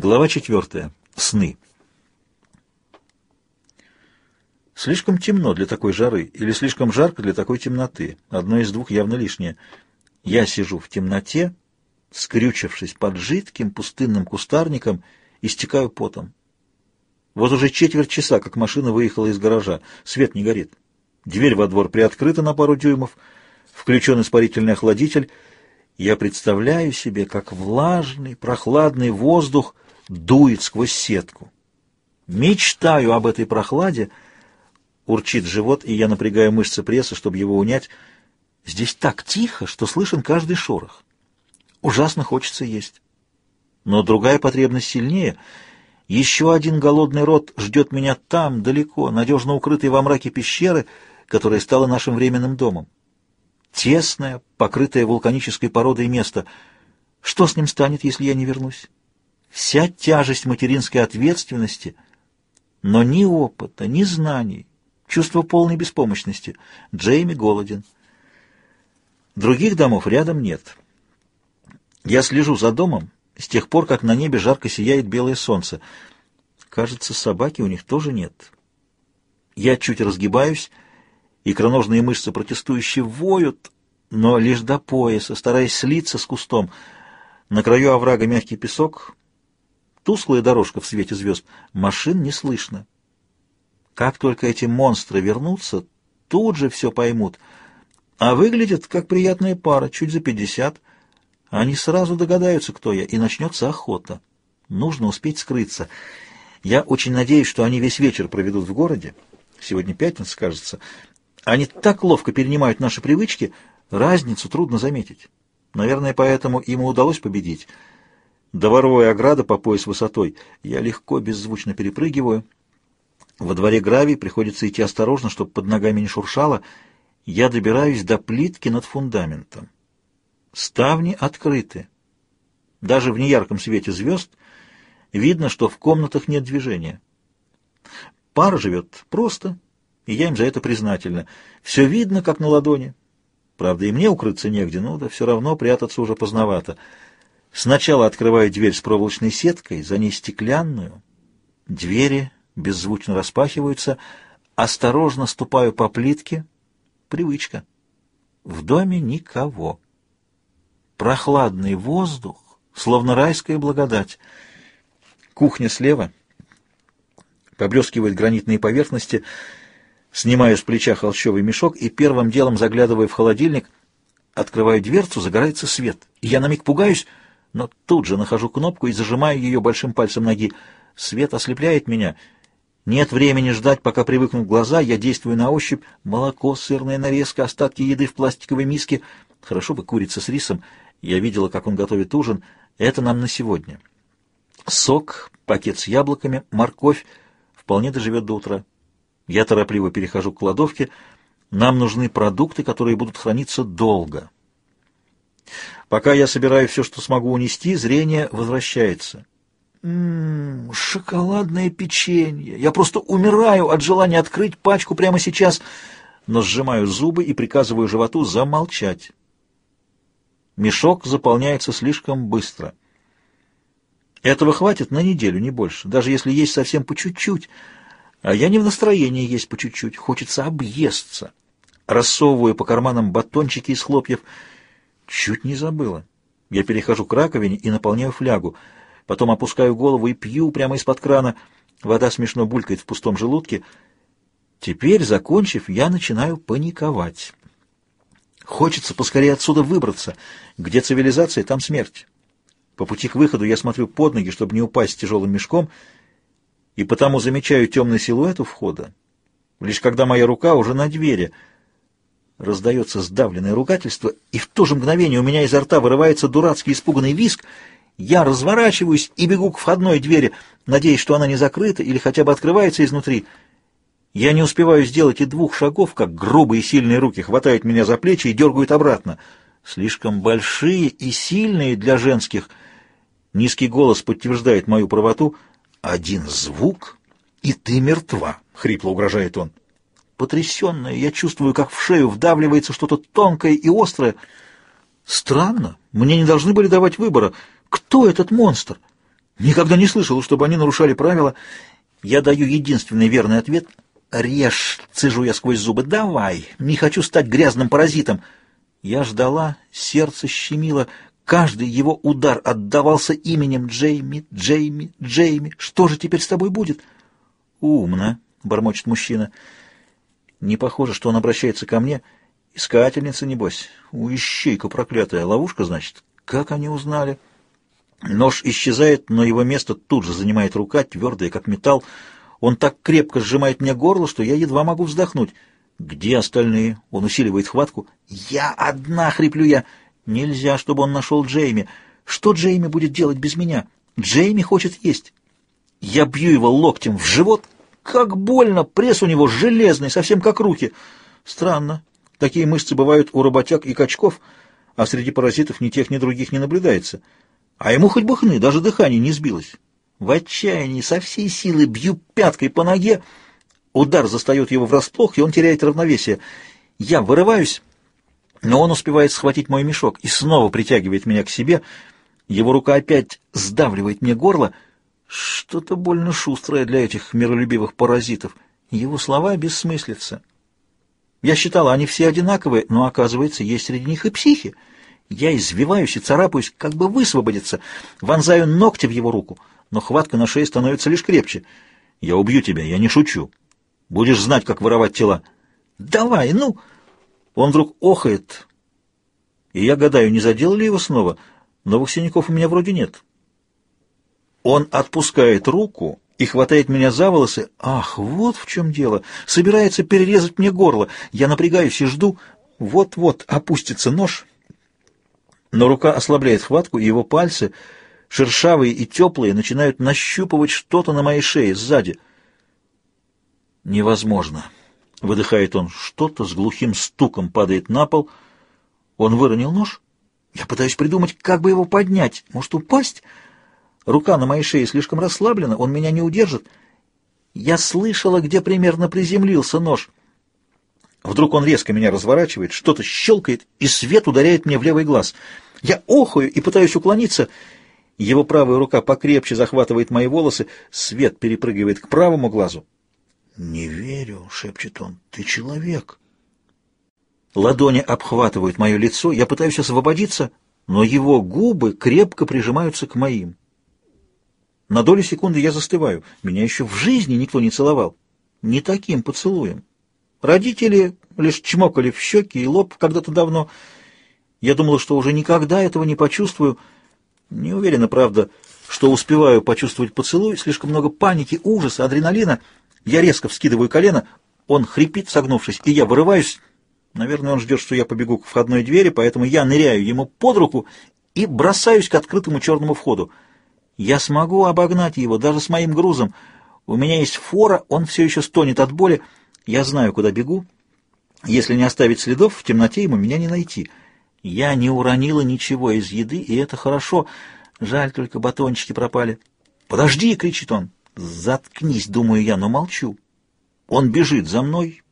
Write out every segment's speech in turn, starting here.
Глава четвертая. Сны. Слишком темно для такой жары или слишком жарко для такой темноты. Одно из двух явно лишнее. Я сижу в темноте, скрючившись под жидким пустынным кустарником, истекаю потом. Вот уже четверть часа, как машина выехала из гаража. Свет не горит. Дверь во двор приоткрыта на пару дюймов, включен испарительный охладитель. Я представляю себе, как влажный, прохладный воздух — дует сквозь сетку. Мечтаю об этой прохладе. Урчит живот, и я напрягаю мышцы пресса, чтобы его унять. Здесь так тихо, что слышен каждый шорох. Ужасно хочется есть. Но другая потребность сильнее. Еще один голодный рот ждет меня там, далеко, надежно укрытый во мраке пещеры, которая стала нашим временным домом. Тесное, покрытое вулканической породой место. Что с ним станет, если я не вернусь? Вся тяжесть материнской ответственности, но ни опыта, ни знаний, чувство полной беспомощности. Джейми голоден. Других домов рядом нет. Я слежу за домом с тех пор, как на небе жарко сияет белое солнце. Кажется, собаки у них тоже нет. Я чуть разгибаюсь, икроножные мышцы протестующие воют, но лишь до пояса, стараясь слиться с кустом. На краю оврага мягкий песок, Тусклая дорожка в свете звезд. Машин не слышно. Как только эти монстры вернутся, тут же все поймут. А выглядят как приятная пара, чуть за пятьдесят. Они сразу догадаются, кто я, и начнется охота. Нужно успеть скрыться. Я очень надеюсь, что они весь вечер проведут в городе. Сегодня пятница, кажется. Они так ловко перенимают наши привычки, разницу трудно заметить. Наверное, поэтому им удалось победить. Доворовая ограда по пояс высотой. Я легко, беззвучно перепрыгиваю. Во дворе гравий, приходится идти осторожно, чтобы под ногами не шуршало. Я добираюсь до плитки над фундаментом. Ставни открыты. Даже в неярком свете звезд видно, что в комнатах нет движения. Пара живет просто, и я им за это признательна. Все видно, как на ладони. Правда, и мне укрыться негде, но да все равно прятаться уже поздновато. Сначала открываю дверь с проволочной сеткой, за ней стеклянную. Двери беззвучно распахиваются. Осторожно ступаю по плитке. Привычка. В доме никого. Прохладный воздух, словно райская благодать. Кухня слева. Поблескивают гранитные поверхности. Снимаю с плеча холщовый мешок и первым делом заглядываю в холодильник. Открываю дверцу, загорается свет. Я на миг пугаюсь — но тут же нахожу кнопку и зажимаю ее большим пальцем ноги. Свет ослепляет меня. Нет времени ждать, пока привыкнут глаза. Я действую на ощупь. Молоко, сырная нарезка, остатки еды в пластиковой миске. Хорошо бы курица с рисом. Я видела, как он готовит ужин. Это нам на сегодня. Сок, пакет с яблоками, морковь. Вполне доживет до утра. Я торопливо перехожу к кладовке. Нам нужны продукты, которые будут храниться долго. Пока я собираю все, что смогу унести, зрение возвращается. Ммм, шоколадное печенье. Я просто умираю от желания открыть пачку прямо сейчас, но сжимаю зубы и приказываю животу замолчать. Мешок заполняется слишком быстро. Этого хватит на неделю, не больше, даже если есть совсем по чуть-чуть. А я не в настроении есть по чуть-чуть, хочется объесться. Рассовываю по карманам батончики из хлопьев — Чуть не забыла. Я перехожу к раковине и наполняю флягу. Потом опускаю голову и пью прямо из-под крана. Вода смешно булькает в пустом желудке. Теперь, закончив, я начинаю паниковать. Хочется поскорее отсюда выбраться. Где цивилизация, там смерть. По пути к выходу я смотрю под ноги, чтобы не упасть тяжелым мешком, и потому замечаю темный силуэт у входа, лишь когда моя рука уже на двери — Раздается сдавленное ругательство, и в то же мгновение у меня изо рта вырывается дурацкий испуганный визг. Я разворачиваюсь и бегу к входной двери, надеясь, что она не закрыта или хотя бы открывается изнутри. Я не успеваю сделать и двух шагов, как грубые сильные руки хватают меня за плечи и дергают обратно. Слишком большие и сильные для женских. Низкий голос подтверждает мою правоту. «Один звук, и ты мертва», — хрипло угрожает он. Потрясенная, я чувствую, как в шею вдавливается что-то тонкое и острое. Странно, мне не должны были давать выбора. Кто этот монстр? Никогда не слышал, чтобы они нарушали правила. Я даю единственный верный ответ. «Режь!» — цежу я сквозь зубы. «Давай! Не хочу стать грязным паразитом!» Я ждала, сердце щемило. Каждый его удар отдавался именем Джейми, Джейми, Джейми. Что же теперь с тобой будет? «Умно!» — бормочет мужчина. Не похоже, что он обращается ко мне. Искательница, небось. У ищейка проклятая. Ловушка, значит? Как они узнали?» Нож исчезает, но его место тут же занимает рука, твердая, как металл. Он так крепко сжимает мне горло, что я едва могу вздохнуть. «Где остальные?» Он усиливает хватку. «Я одна!» — хриплю я. «Нельзя, чтобы он нашел Джейми. Что Джейми будет делать без меня? Джейми хочет есть». Я бью его локтем в живот. Как больно! Пресс у него железный, совсем как руки. Странно. Такие мышцы бывают у работяг и качков, а среди паразитов ни тех, ни других не наблюдается. А ему хоть бы хны, даже дыхание не сбилось. В отчаянии со всей силы бью пяткой по ноге. Удар застает его врасплох, и он теряет равновесие. Я вырываюсь, но он успевает схватить мой мешок и снова притягивает меня к себе. Его рука опять сдавливает мне горло. Что-то больно шустрое для этих миролюбивых паразитов. Его слова бессмыслица. Я считала, они все одинаковые, но, оказывается, есть среди них и психи. Я извиваюсь и царапаюсь, как бы высвободиться, вонзаю ногти в его руку, но хватка на шее становится лишь крепче. «Я убью тебя, я не шучу. Будешь знать, как воровать тела». «Давай, ну!» Он вдруг охает, и я гадаю, не задел ли его снова. Новых синяков у меня вроде нет. Он отпускает руку и хватает меня за волосы. Ах, вот в чем дело. Собирается перерезать мне горло. Я напрягаюсь и жду. Вот-вот опустится нож, но рука ослабляет хватку, и его пальцы, шершавые и теплые, начинают нащупывать что-то на моей шее сзади. «Невозможно!» — выдыхает он. Что-то с глухим стуком падает на пол. Он выронил нож. Я пытаюсь придумать, как бы его поднять. Может, упасть? Рука на моей шее слишком расслаблена, он меня не удержит. Я слышала, где примерно приземлился нож. Вдруг он резко меня разворачивает, что-то щелкает, и свет ударяет мне в левый глаз. Я охаю и пытаюсь уклониться. Его правая рука покрепче захватывает мои волосы, свет перепрыгивает к правому глазу. «Не верю», — шепчет он, — «ты человек». Ладони обхватывают мое лицо, я пытаюсь освободиться, но его губы крепко прижимаются к моим. На долю секунды я застываю. Меня еще в жизни никто не целовал. Не таким поцелуем. Родители лишь чмокали в щеки и лоб когда-то давно. Я думала, что уже никогда этого не почувствую. Не уверена, правда, что успеваю почувствовать поцелуй. Слишком много паники, ужаса, адреналина. Я резко вскидываю колено. Он хрипит, согнувшись, и я вырываюсь. Наверное, он ждет, что я побегу к входной двери, поэтому я ныряю ему под руку и бросаюсь к открытому черному входу. Я смогу обогнать его, даже с моим грузом. У меня есть фора, он все еще стонет от боли. Я знаю, куда бегу. Если не оставить следов, в темноте ему меня не найти. Я не уронила ничего из еды, и это хорошо. Жаль, только батончики пропали. «Подожди!» — кричит он. «Заткнись!» — думаю я, но молчу. Он бежит за мной.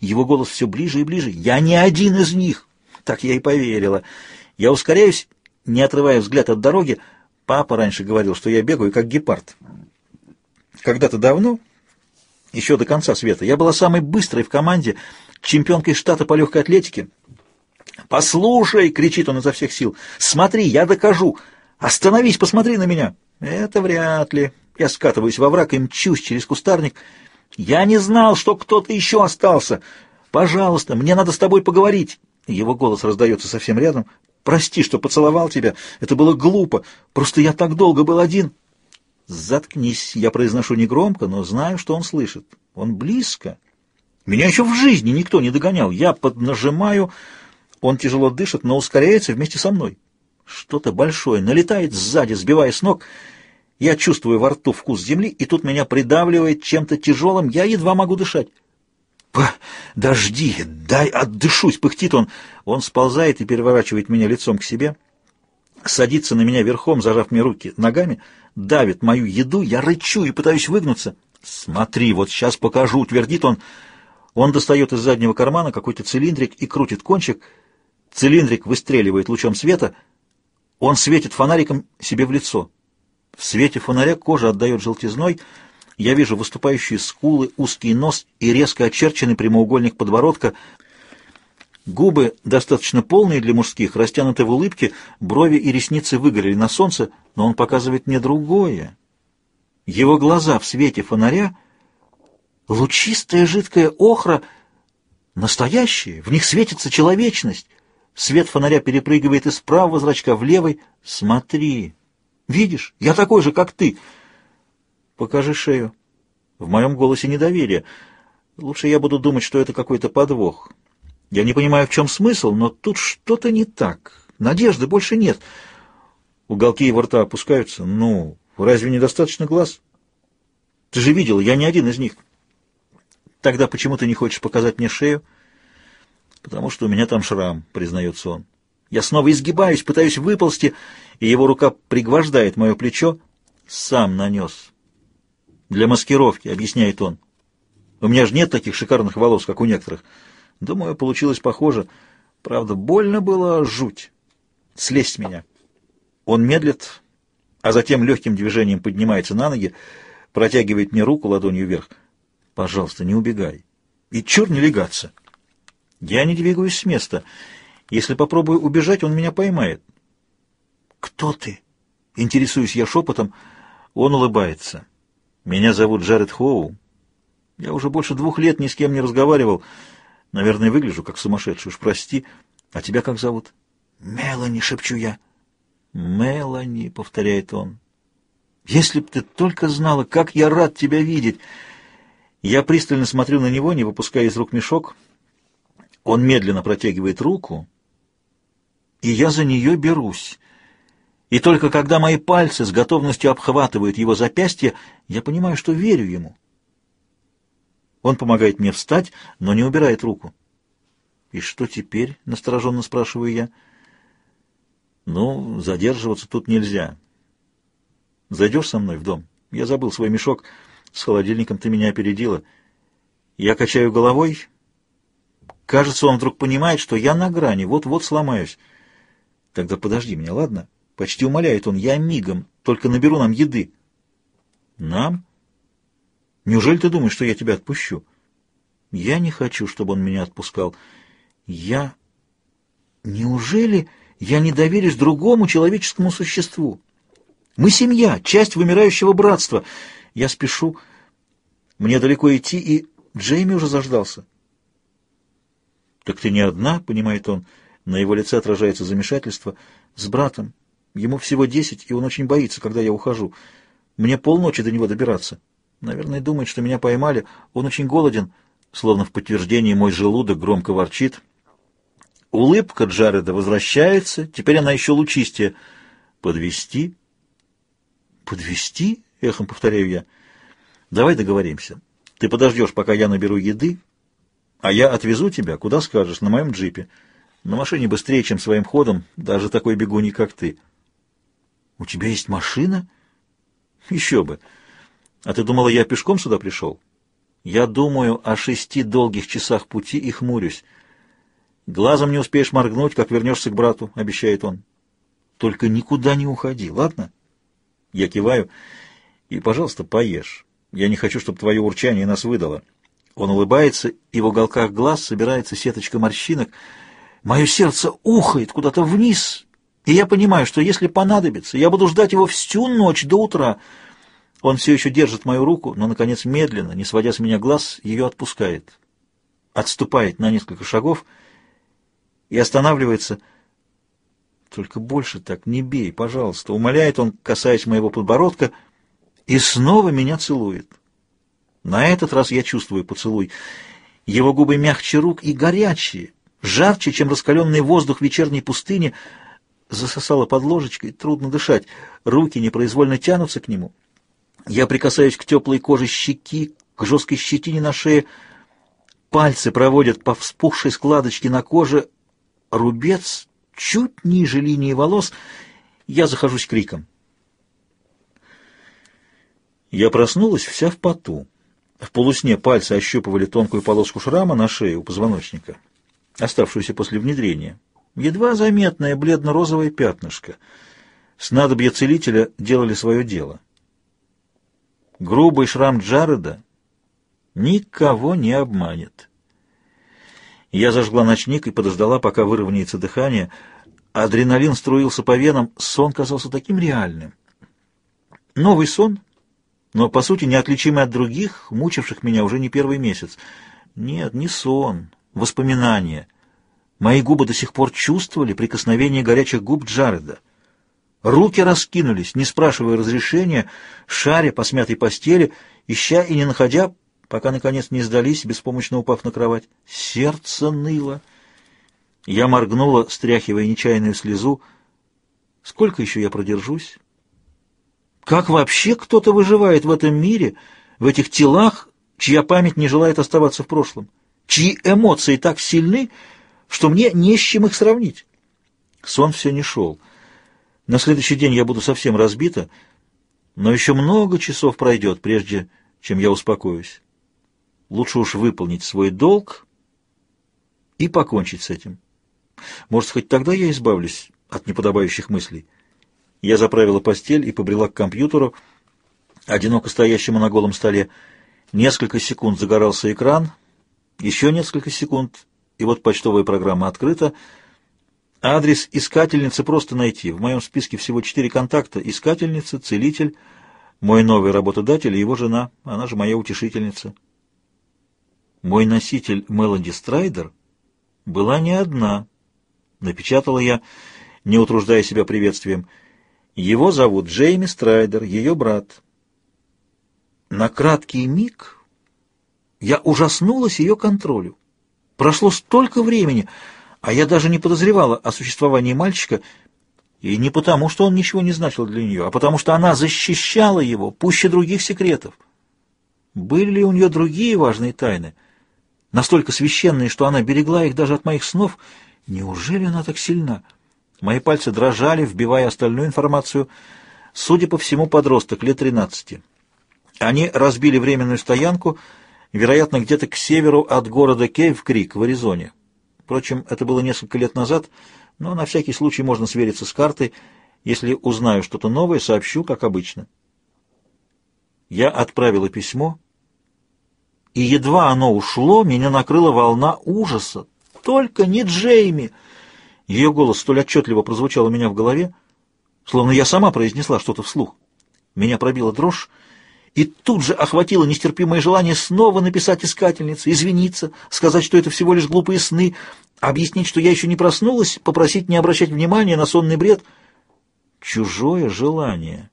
Его голос все ближе и ближе. «Я не один из них!» Так я и поверила. Я ускоряюсь, не отрывая взгляд от дороги. Папа раньше говорил, что я бегаю, как гепард. Когда-то давно еще до конца света. Я была самой быстрой в команде, чемпионкой штата по легкой атлетике. «Послушай!» — кричит он изо всех сил. «Смотри, я докажу! Остановись, посмотри на меня!» «Это вряд ли». Я скатываюсь во враг и мчусь через кустарник. «Я не знал, что кто-то еще остался! Пожалуйста, мне надо с тобой поговорить!» Его голос раздается совсем рядом. «Прости, что поцеловал тебя. Это было глупо. Просто я так долго был один». «Заткнись!» Я произношу негромко, но знаю, что он слышит. Он близко. Меня еще в жизни никто не догонял. Я поднажимаю, он тяжело дышит, но ускоряется вместе со мной. Что-то большое налетает сзади, сбивая с ног. Я чувствую во рту вкус земли, и тут меня придавливает чем-то тяжелым. Я едва могу дышать. «Подожди, дай отдышусь!» — пыхтит он. Он сползает и переворачивает меня лицом к себе садится на меня верхом, зажав мне руки ногами, давит мою еду, я рычу и пытаюсь выгнуться. «Смотри, вот сейчас покажу», — твердит он. Он достает из заднего кармана какой-то цилиндрик и крутит кончик. Цилиндрик выстреливает лучом света. Он светит фонариком себе в лицо. В свете фонаря кожа отдает желтизной. Я вижу выступающие скулы, узкий нос и резко очерченный прямоугольник подбородка. Губы, достаточно полные для мужских, растянуты в улыбке, брови и ресницы выгорели на солнце, но он показывает мне другое. Его глаза в свете фонаря — лучистая жидкая охра, настоящие, в них светится человечность. Свет фонаря перепрыгивает из правого зрачка в левый. Смотри. Видишь, я такой же, как ты. Покажи шею. В моем голосе недоверие. Лучше я буду думать, что это какой-то подвох. Я не понимаю, в чем смысл, но тут что-то не так. Надежды больше нет. Уголки его рта опускаются. Ну, разве недостаточно глаз? Ты же видел, я не один из них. Тогда почему ты не хочешь показать мне шею? потому что у меня там шрам, признается он. Я снова изгибаюсь, пытаюсь выползти, и его рука пригвождает мое плечо. Сам нанес. Для маскировки, объясняет он. У меня же нет таких шикарных волос, как у некоторых. Думаю, получилось похоже. Правда, больно было жуть. Слезь с меня. Он медлит, а затем легким движением поднимается на ноги, протягивает мне руку ладонью вверх. Пожалуйста, не убегай. И чур не легаться. Я не двигаюсь с места. Если попробую убежать, он меня поймает. «Кто ты?» — интересуюсь я шепотом. Он улыбается. «Меня зовут Джаред Хоу. Я уже больше двух лет ни с кем не разговаривал. Наверное, выгляжу как сумасшедший, уж прости. А тебя как зовут?» «Мелани», — шепчу я. «Мелани», — повторяет он. «Если б ты только знала, как я рад тебя видеть!» Я пристально смотрю на него, не выпуская из рук мешок — он медленно протягивает руку, и я за нее берусь. И только когда мои пальцы с готовностью обхватывают его запястье, я понимаю, что верю ему. Он помогает мне встать, но не убирает руку. «И что теперь?» — настороженно спрашиваю я. «Ну, задерживаться тут нельзя. Зайдешь со мной в дом? Я забыл свой мешок. С холодильником ты меня опередила. Я качаю головой, Кажется, он вдруг понимает, что я на грани, вот-вот сломаюсь. Тогда подожди меня, ладно? Почти умоляет он, я мигом, только наберу нам еды. Нам? Неужели ты думаешь, что я тебя отпущу? Я не хочу, чтобы он меня отпускал. Я... Неужели я не доверюсь другому человеческому существу? Мы семья, часть вымирающего братства. Я спешу. Мне далеко идти, и Джейми уже заждался. «Так ты не одна?» — понимает он. На его лице отражается замешательство. «С братом. Ему всего десять, и он очень боится, когда я ухожу. Мне полночи до него добираться. Наверное, думает, что меня поймали. Он очень голоден». Словно в подтверждении мой желудок громко ворчит. Улыбка Джареда возвращается. Теперь она еще лучистее. «Подвести?» «Подвести?» — эхом повторяю я. «Давай договоримся. Ты подождешь, пока я наберу еды, а я отвезу тебя, куда скажешь, на моем джипе. На машине быстрее, чем своим ходом, даже такой бегуни, как ты. У тебя есть машина? Еще бы. А ты думала, я пешком сюда пришел? Я думаю о шести долгих часах пути и хмурюсь. Глазом не успеешь моргнуть, как вернешься к брату, обещает он. Только никуда не уходи, ладно? Я киваю. И, пожалуйста, поешь. Я не хочу, чтобы твое урчание нас выдало. Он улыбается, и в уголках глаз собирается сеточка морщинок. Мое сердце ухает куда-то вниз, и я понимаю, что если понадобится, я буду ждать его всю ночь до утра. Он все еще держит мою руку, но, наконец, медленно, не сводя с меня глаз, ее отпускает. Отступает на несколько шагов и останавливается. «Только больше так не бей, пожалуйста», — умоляет он, касаясь моего подбородка, и снова меня целует. На этот раз я чувствую поцелуй. Его губы мягче рук и горячие, жарче, чем раскаленный воздух вечерней пустыни. Засосало под ложечкой, трудно дышать. Руки непроизвольно тянутся к нему. Я прикасаюсь к теплой коже щеки, к жесткой щетине на шее. Пальцы проводят по вспухшей складочке на коже. Рубец чуть ниже линии волос. Я захожусь криком. Я проснулась вся в поту. В полусне пальцы ощупывали тонкую полоску шрама на шее у позвоночника, оставшуюся после внедрения. Едва заметное бледно-розовое пятнышко. Снадобья целителя делали свое дело. Грубый шрам Джареда никого не обманет. Я зажгла ночник и подождала, пока выровняется дыхание. Адреналин струился по венам, сон казался таким реальным. Новый сон, но, по сути, неотличимый от других, мучивших меня уже не первый месяц. Нет, не сон, воспоминания. Мои губы до сих пор чувствовали прикосновение горячих губ Джареда. Руки раскинулись, не спрашивая разрешения, шаря по смятой постели, ища и не находя, пока, наконец, не сдались, беспомощно упав на кровать. Сердце ныло. Я моргнула, стряхивая нечаянную слезу. Сколько еще я продержусь? Как вообще кто-то выживает в этом мире, в этих телах, чья память не желает оставаться в прошлом? Чьи эмоции так сильны, что мне не с чем их сравнить? Сон все не шел. На следующий день я буду совсем разбита, но еще много часов пройдет, прежде чем я успокоюсь. Лучше уж выполнить свой долг и покончить с этим. Может, хоть тогда я избавлюсь от неподобающих мыслей. Я заправила постель и побрела к компьютеру, одиноко стоящему на голом столе. Несколько секунд загорался экран, еще несколько секунд, и вот почтовая программа открыта. Адрес искательницы просто найти. В моем списке всего четыре контакта. Искательница, целитель, мой новый работодатель и его жена. Она же моя утешительница. Мой носитель Меланди Страйдер была не одна. Напечатала я, не утруждая себя приветствием. Его зовут Джейми Страйдер, ее брат. На краткий миг я ужаснулась ее контролю. Прошло столько времени, а я даже не подозревала о существовании мальчика, и не потому, что он ничего не значил для нее, а потому что она защищала его пуще других секретов. Были ли у нее другие важные тайны, настолько священные, что она берегла их даже от моих снов? Неужели она так сильна? Мои пальцы дрожали, вбивая остальную информацию. Судя по всему, подросток лет тринадцати. Они разбили временную стоянку, вероятно, где-то к северу от города Кейв-Крик в Аризоне. Впрочем, это было несколько лет назад, но на всякий случай можно свериться с картой. Если узнаю что-то новое, сообщу, как обычно. Я отправила письмо, и едва оно ушло, меня накрыла волна ужаса. Только не Джейми! Ее голос столь отчетливо прозвучал у меня в голове, словно я сама произнесла что-то вслух. Меня пробила дрожь, и тут же охватило нестерпимое желание снова написать искательнице, извиниться, сказать, что это всего лишь глупые сны, объяснить, что я еще не проснулась, попросить не обращать внимания на сонный бред. Чужое желание.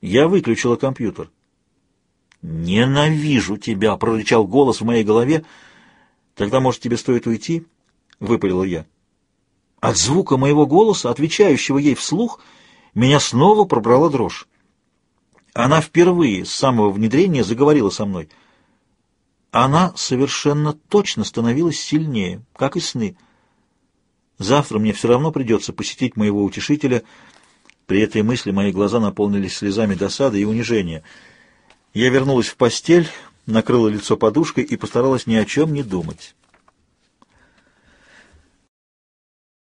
Я выключила компьютер. «Ненавижу тебя!» — прорычал голос в моей голове. «Тогда, может, тебе стоит уйти?» — выпалила я. От звука моего голоса, отвечающего ей вслух, меня снова пробрала дрожь. Она впервые с самого внедрения заговорила со мной. Она совершенно точно становилась сильнее, как и сны. Завтра мне все равно придется посетить моего утешителя. При этой мысли мои глаза наполнились слезами досады и унижения. Я вернулась в постель, накрыла лицо подушкой и постаралась ни о чем не думать.